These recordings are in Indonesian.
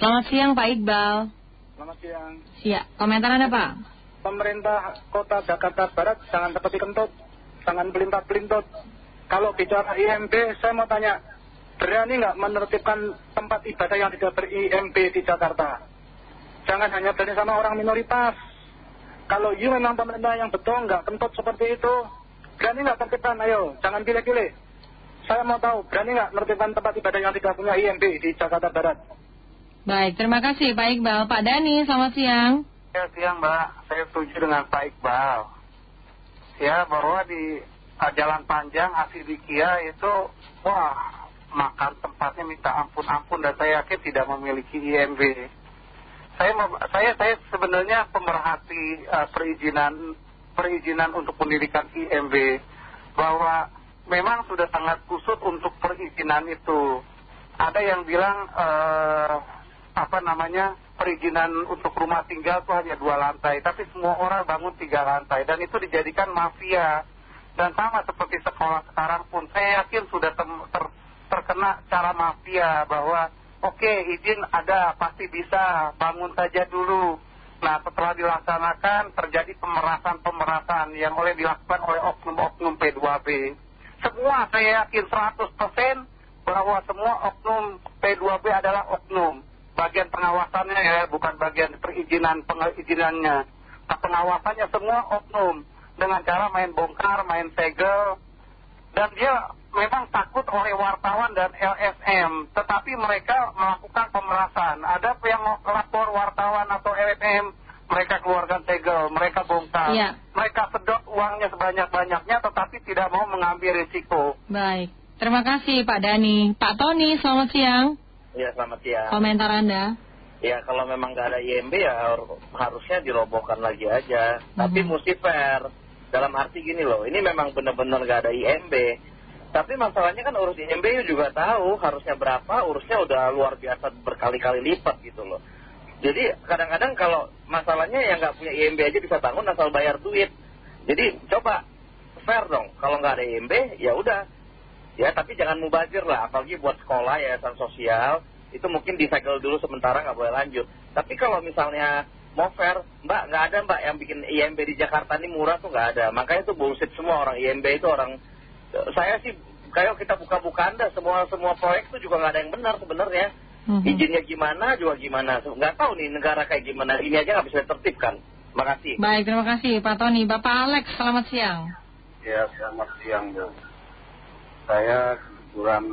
Selamat siang Pak Iqbal. Selamat siang. Siap. Komentar Anda Pak? Pemerintah kota Jakarta Barat jangan seperti kentut, jangan pelintat-pelintut. Kalau bicara IMB, saya mau tanya, berani nggak menertibkan tempat ibadah yang tidak ber-IMB di Jakarta? Jangan hanya berani sama orang minoritas. Kalau you memang pemerintah yang betul, nggak kentut seperti itu, berani nggak tertibkan? Ayo, jangan pilih-pilih. Saya mau tahu, berani nggak menertibkan tempat ibadah yang tidak punya IMB di Jakarta Barat? Baik, terima kasih Pak Iqbal. Pak Dani, selamat siang. Ya siang Mbak, saya setuju dengan Pak Iqbal. Ya bahwa di uh, jalan panjang Asidikia itu, wah makan tempatnya minta ampun-ampun dan saya yakin tidak memiliki IMB. Saya, saya, saya sebenarnya pemerhati uh, perizinan, perizinan untuk pendidikan IMB bahwa memang sudah sangat kusut untuk perizinan itu. Ada yang bilang uh, apa namanya perizinan untuk rumah tinggal itu hanya dua lantai, tapi semua orang bangun tiga lantai dan itu dijadikan mafia. Dan sama seperti sekolah sekarang pun, saya yakin sudah ter, ter, terkena cara mafia bahwa oke izin ada pasti bisa bangun saja dulu. Nah setelah dilaksanakan terjadi pemerasan-pemerasan yang oleh dilakukan oleh oknum-oknum P2B. Semua saya yakin 100% bahwa semua oknum P2B adalah oknum bagian pengawasannya ya, bukan bagian perizinan pengizinannya. Nah, pengawasannya semua oknum dengan cara main bongkar, main segel, dan dia memang takut oleh wartawan dan LSM, tetapi mereka melakukan pemerasan. Ada yang lapor wartawan atau LSM, mereka keluarkan segel, mereka bongkar, ya. mereka sedot uangnya sebanyak-banyaknya, tetapi tidak mau mengambil risiko. Baik, terima kasih Pak Dani. Pak Tony, selamat siang. Ya, selamat siang. Komentar Anda? Ya, kalau memang nggak ada IMB ya harusnya dirobohkan lagi aja. Tapi Mhm. mesti fair. Dalam arti gini loh, ini memang benar-benar nggak ada IMB. Tapi masalahnya kan urus IMB juga tahu harusnya berapa, urusnya udah luar biasa berkali-kali lipat gitu loh. Jadi kadang-kadang kalau masalahnya yang nggak punya IMB aja bisa bangun asal bayar duit. Jadi coba fair dong. Kalau nggak ada IMB ya udah ya tapi jangan mubazir lah. Apalagi buat sekolah yayasan sosial itu mungkin disegel dulu sementara nggak boleh lanjut. Tapi kalau misalnya mau fair mbak nggak ada mbak yang bikin IMB di Jakarta ini murah tuh nggak ada. Makanya itu bullshit semua orang. IMB itu orang saya sih kayak kita buka-buka anda semua semua proyek itu juga nggak ada yang benar sebenarnya. Mhm. izinnya gimana juga gimana? Nggak tahu nih negara kayak gimana. Ini aja nggak bisa tertibkan makasih Baik, terima kasih Pak Tony. Bapak Alex, selamat siang. Ya, selamat siang, Bu. Saya kebetulan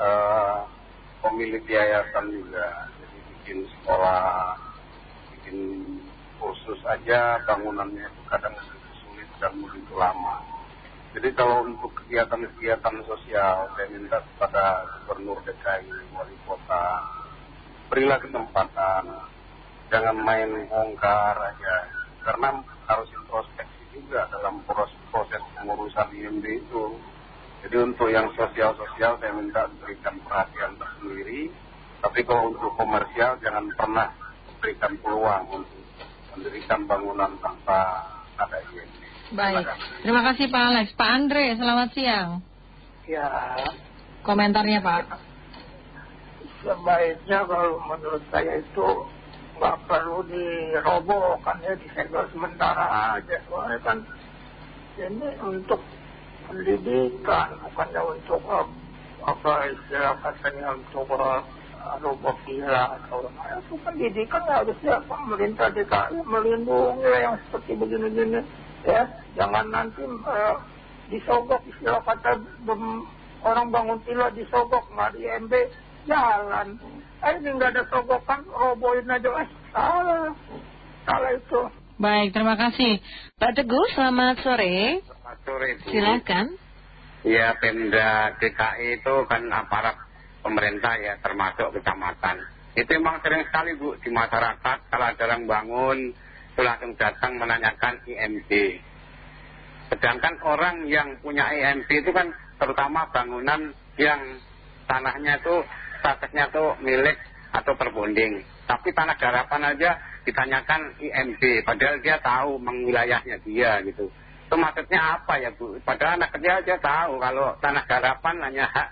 eh, pemilik yayasan juga. Jadi bikin sekolah, bikin kursus aja bangunannya itu kadang sulit dan begitu lama. Jadi kalau untuk kegiatan-kegiatan sosial, saya minta kepada Gubernur DKI, Wali Kota, berilah kesempatan, jangan main bongkar aja. Karena harus introspeksi juga dalam proses, proses pengurusan IMB itu. Jadi untuk yang sosial-sosial saya minta berikan perhatian tersendiri. Tapi kalau untuk komersial jangan pernah berikan peluang untuk mendirikan bangunan tanpa ada IMB. Baik, terima kasih Pak Alex. Pak Andre, selamat siang. Ya, Komentarnya Pak. sebaiknya kalau menurut saya itu nggak perlu dirobohkan ya disegel sementara aja soalnya kan ini untuk pendidikan bukannya untuk eh, apa istilah katanya untuk uh, roboh gila atau itu pendidikan harusnya pemerintah DKI melindungi yang seperti begini-gini ya. Jangan nanti eh, disogok istilah kata orang bangun villa disogok nggak di MB jalan. Eh ini nggak ada sogokan robohin aja. Eh salah. Salah itu Baik, terima kasih. Pak Teguh, selamat sore. Selamat sore, Bu. Silakan. Ya, Pemda DKI itu kan aparat pemerintah ya, termasuk kecamatan. Itu memang sering sekali, Bu, di masyarakat kalau ada bangun, itu langsung datang menanyakan IMB. Sedangkan orang yang punya IMB itu kan terutama bangunan yang tanahnya itu statusnya itu milik atau terbonding. Tapi tanah garapan aja ditanyakan IMB, padahal dia tahu mengwilayahnya dia gitu. Itu maksudnya apa ya Bu? Padahal anak kecil aja tahu kalau tanah garapan hanya hak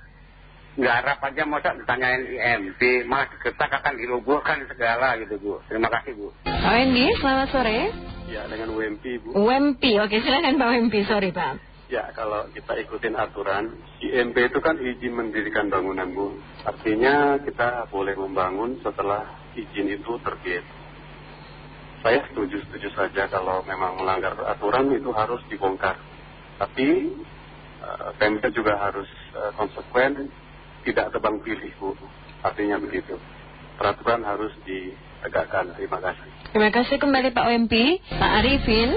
harap aja masa ditanyain IMB, malah ketak akan dirobohkan segala gitu Bu. Terima kasih Bu. Wendy, selamat sore. Ya dengan UMP Bu. UMP, oke silakan Pak UMP, sorry Pak. Ya kalau kita ikutin aturan, IMB itu kan izin mendirikan bangunan Bu. Artinya kita boleh membangun setelah izin itu terbit. Saya setuju-setuju saja kalau memang melanggar aturan itu harus dibongkar. Tapi uh, Pemda juga harus uh, konsekuen tidak tebang pilih Bu. Artinya begitu. Peraturan harus ditegakkan. Terima kasih. Terima kasih kembali Pak OMP. Pak Arifin.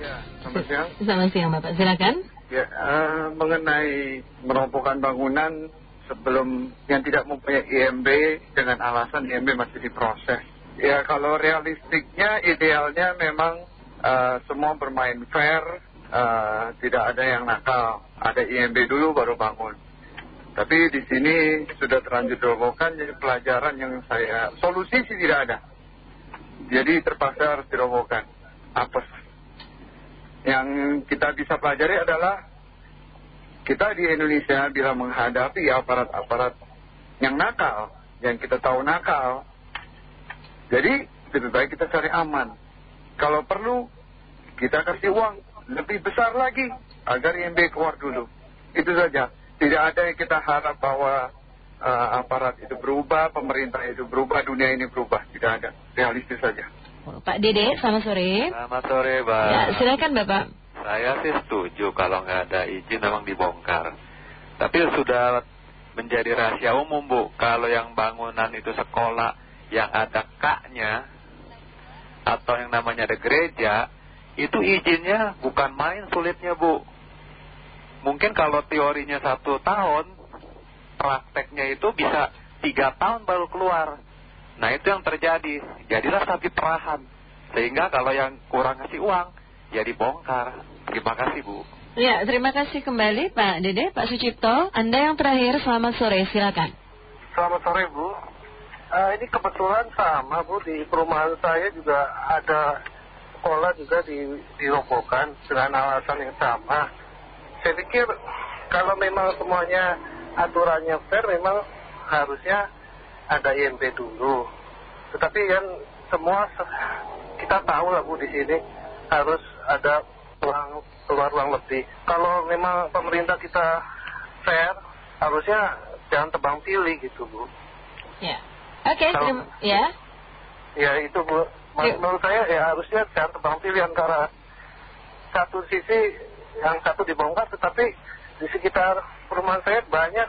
Ya, selamat siang. Selamat siang Bapak, silakan. Ya, eh, mengenai merobohkan bangunan sebelum yang tidak mempunyai IMB dengan alasan IMB masih diproses. Ya, kalau realistiknya idealnya memang eh, semua bermain fair, eh, tidak ada yang nakal. Ada IMB dulu baru bangun. Tapi di sini sudah terlanjur dirobohkan, jadi pelajaran yang saya, solusi sih tidak ada. Jadi terpaksa harus dirobohkan. Apes. Yang kita bisa pelajari adalah kita di Indonesia bila menghadapi aparat-aparat yang nakal, yang kita tahu nakal, jadi lebih baik kita cari aman. Kalau perlu, kita kasih uang lebih besar lagi agar IMB keluar dulu. Itu saja. Tidak ada yang kita harap bahwa uh, aparat itu berubah, pemerintah itu berubah, dunia ini berubah. Tidak ada. Realistis saja. Pak Dede, selamat sore. Selamat sore, Pak. Ya, silakan Bapak. Saya sih setuju kalau nggak ada izin memang dibongkar. Tapi sudah menjadi rahasia umum, Bu. Kalau yang bangunan itu sekolah yang ada kaknya atau yang namanya ada gereja, itu izinnya bukan main sulitnya, Bu. Mungkin kalau teorinya satu tahun, prakteknya itu bisa tiga tahun baru keluar. Nah itu yang terjadi, jadilah sapi perahan. Sehingga kalau yang kurang ngasih uang, ya dibongkar. Terima kasih Bu. Ya, terima kasih kembali Pak Dede, Pak Sucipto. Anda yang terakhir, selamat sore, silakan. Selamat sore Bu. Eh, ini kebetulan sama Bu, di perumahan saya juga ada sekolah juga di, dirobohkan dengan alasan yang sama. Saya pikir kalau memang semuanya aturannya fair, memang harusnya ada IMB dulu. Tetapi kan semua kita tahu lah Bu di sini harus ada uang keluar uang lebih. Kalau memang pemerintah kita fair, harusnya jangan tebang pilih gitu Bu. Ya, oke, terima, ya. Ya itu Bu. Menurut saya ya harusnya jangan tebang pilih antara satu sisi yang satu dibongkar, tetapi di sekitar perumahan saya banyak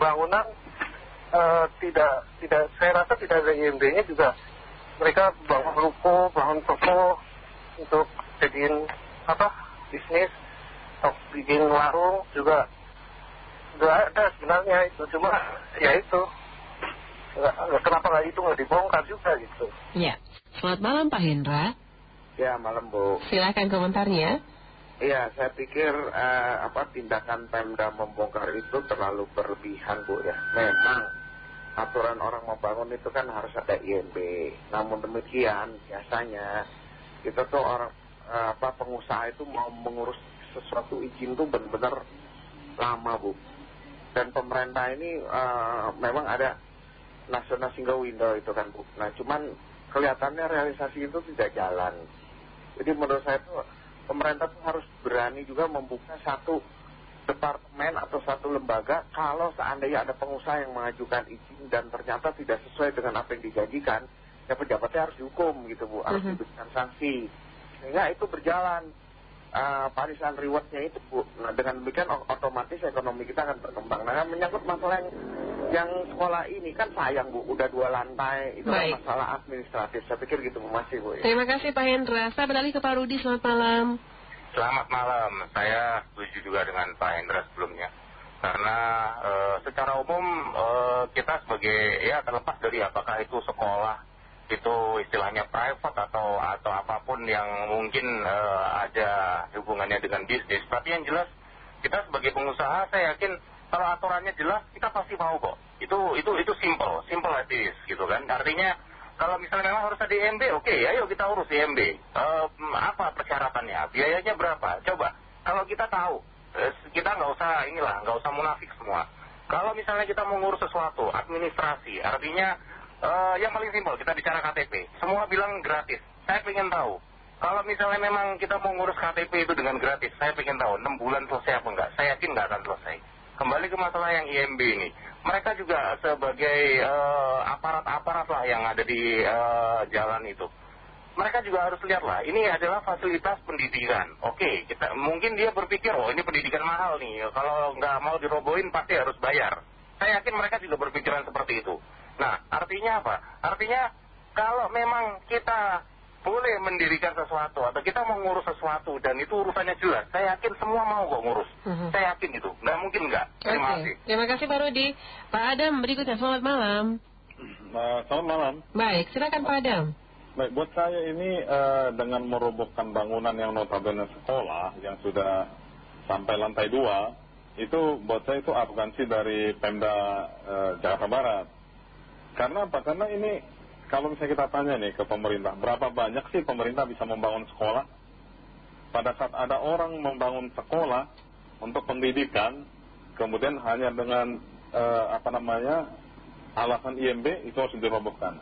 bangunan uh, tidak tidak saya rasa tidak ada IMB-nya juga mereka bangun ruko, bangun toko untuk jadiin apa bisnis atau bikin warung juga sudah ada sebenarnya itu cuma ya itu kenapa nggak itu nggak dibongkar juga gitu ya selamat malam Pak Hendra ya malam Bu silakan komentarnya Iya, saya pikir uh, apa tindakan Pemda membongkar itu terlalu berlebihan, Bu ya. Memang aturan orang membangun itu kan harus ada IMB. Namun demikian, biasanya kita tuh orang uh, apa pengusaha itu mau mengurus sesuatu izin tuh benar-benar lama, Bu. Dan pemerintah ini uh, memang ada national single window itu kan, Bu. Nah, cuman kelihatannya realisasi itu tidak jalan. Jadi menurut saya tuh pemerintah tuh harus berani juga membuka satu departemen atau satu lembaga kalau seandainya ada pengusaha yang mengajukan izin dan ternyata tidak sesuai dengan apa yang dijanjikan ya pejabatnya harus dihukum gitu Bu harus Mhm. diberikan sanksi sehingga itu berjalan uh, parisan rewardnya itu Bu nah dengan demikian otomatis ekonomi kita akan berkembang nah menyangkut masalah yang, yang sekolah ini kan sayang Bu udah dua lantai itu kan Baik. masalah administratif saya pikir gitu Bu masih Bu ya. Terima kasih Pak Hendra. Saya beralih ke Pak Rudi, selamat malam. Selamat malam, saya setuju juga dengan Pak Hendra sebelumnya. Karena eh, secara umum eh, kita sebagai, ya terlepas dari apakah itu sekolah, itu istilahnya private atau atau apa pun yang mungkin eh, ada hubungannya dengan bisnis. Tapi yang jelas kita sebagai pengusaha saya yakin kalau aturannya jelas kita pasti mau kok. Itu itu itu simple, simple as is gitu kan. Artinya kalau misalnya memang harus ada IMB, oke ayo kita urus IMB. Apa persyaratannya? Biayanya berapa? Coba. Kalau kita tahu, eh, kita nggak usah inilah, nggak usah munafik semua. Kalau misalnya kita mau ngurus sesuatu, administrasi, artinya eh, yang paling simpel, kita bicara KTP. Semua bilang gratis. Saya ingin tahu, kalau misalnya memang kita mau ngurus KTP itu dengan gratis, saya ingin tahu 6 bulan selesai apa enggak. Saya yakin enggak akan selesai. Kembali ke masalah yang IMB ini. Mereka juga sebagai eh, aparat-aparat lah yang ada di eh, jalan itu. Mereka juga harus lihatlah ini adalah fasilitas pendidikan. Oke kita mungkin dia berpikir oh ini pendidikan mahal nih. Kalau nggak mau dirobohin pasti harus bayar. Saya yakin mereka juga berpikiran seperti itu. Nah artinya apa? Artinya kalau memang kita boleh mendirikan sesuatu atau kita mau ngurus sesuatu dan itu urusannya jelas saya yakin semua mau kok ngurus Mhm. saya yakin itu nggak mungkin nggak terima kasih terima kasih Pak Rudi. Pak Adam berikutnya, selamat malam. Nah, selamat malam. Baik, silakan Pak Adam. Baik, buat saya ini eh, dengan merobohkan bangunan yang notabene sekolah yang sudah sampai lantai dua, itu buat saya itu arogansi dari Pemda eh, Jakarta Barat. Karena apa? Karena ini kalau misalnya kita tanya nih ke pemerintah, berapa banyak sih pemerintah bisa membangun sekolah? Pada saat ada orang membangun sekolah untuk pendidikan, kemudian hanya dengan eh, apa namanya alasan IMB itu harus dirobohkan.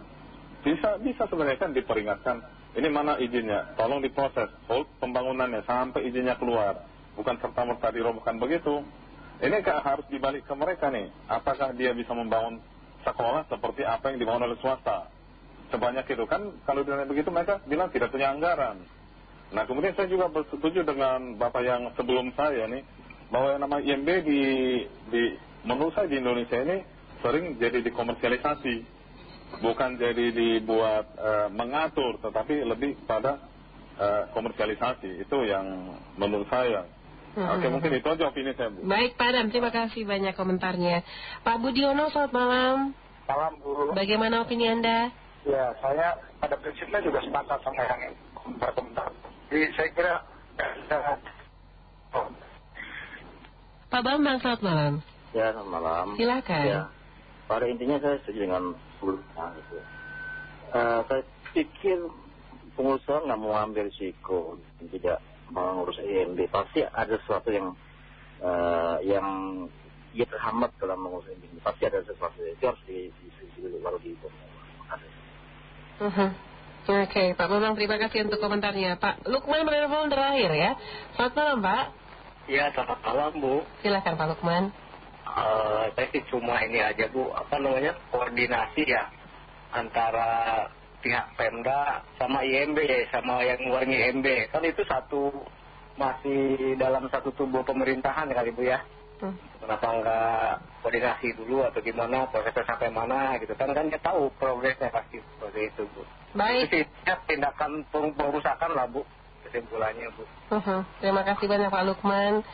Bisa bisa sebenarnya kan diperingatkan. Ini mana izinnya? Tolong diproses hold pembangunannya sampai izinnya keluar. Bukan serta merta dirobohkan begitu. Ini kan harus dibalik ke mereka nih. Apakah dia bisa membangun sekolah seperti apa yang dibangun oleh swasta? Sebanyak itu kan kalau dengan begitu mereka bilang tidak punya anggaran. Nah kemudian saya juga bersetuju dengan bapak yang sebelum saya nih bahwa yang namanya IMB di, di menurut saya di Indonesia ini sering jadi dikomersialisasi bukan jadi dibuat eh, mengatur tetapi lebih pada eh, komersialisasi itu yang menurut saya Mhm. oke mungkin itu aja opini saya Bu Baik Pak Adam, terima kasih banyak komentarnya. Pak Budiono, selamat malam. Salam Bu. Bagaimana opini Anda? Ya, saya pada prinsipnya juga sepakat sama yang komentar-komentar. Jadi saya kira oh, Pak Bambang, selamat malam. Ya, selamat malam. Silakan. Ya, pada intinya saya setuju dengan pengusaha itu. Eh, saya pikir pengusaha nggak mau ambil risiko, tidak mengurus IMB. Pasti ada sesuatu yang eh, yang ia terhambat dalam mengurus IMB. Pasti ada sesuatu itu harus di, di, di, di baru di Terima kasih. Mhm. Oke, Pak Bambang terima kasih untuk komentarnya. Pak Lukman menelpon terakhir ya. Selamat malam Pak. Ya, selamat malam Bu. Silakan Pak Lukman. Eh, saya sih cuma ini aja Bu, apa namanya koordinasi ya antara pihak Pemda sama IMB sama yang ngeluarin IMB. Kan itu satu masih dalam satu tubuh pemerintahan kali Bu ya. Hmm. Kenapa nggak koordinasi dulu atau gimana prosesnya sampai mana gitu kan kan dia tahu progresnya pasti seperti itu Bu. Baik. Itu sih ya, tindakan peng- pengerusakan lah Bu kesimpulannya Bu. Mhm. Terima kasih banyak Pak Lukman.